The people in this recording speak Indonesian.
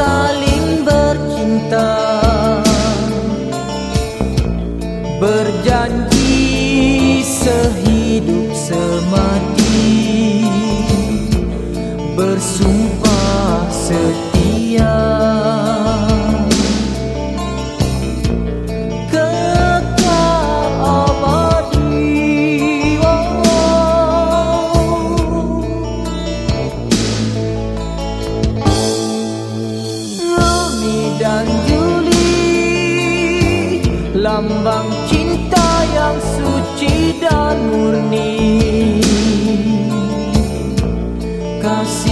solid. lambang cinta yang suci dan murni. Kasih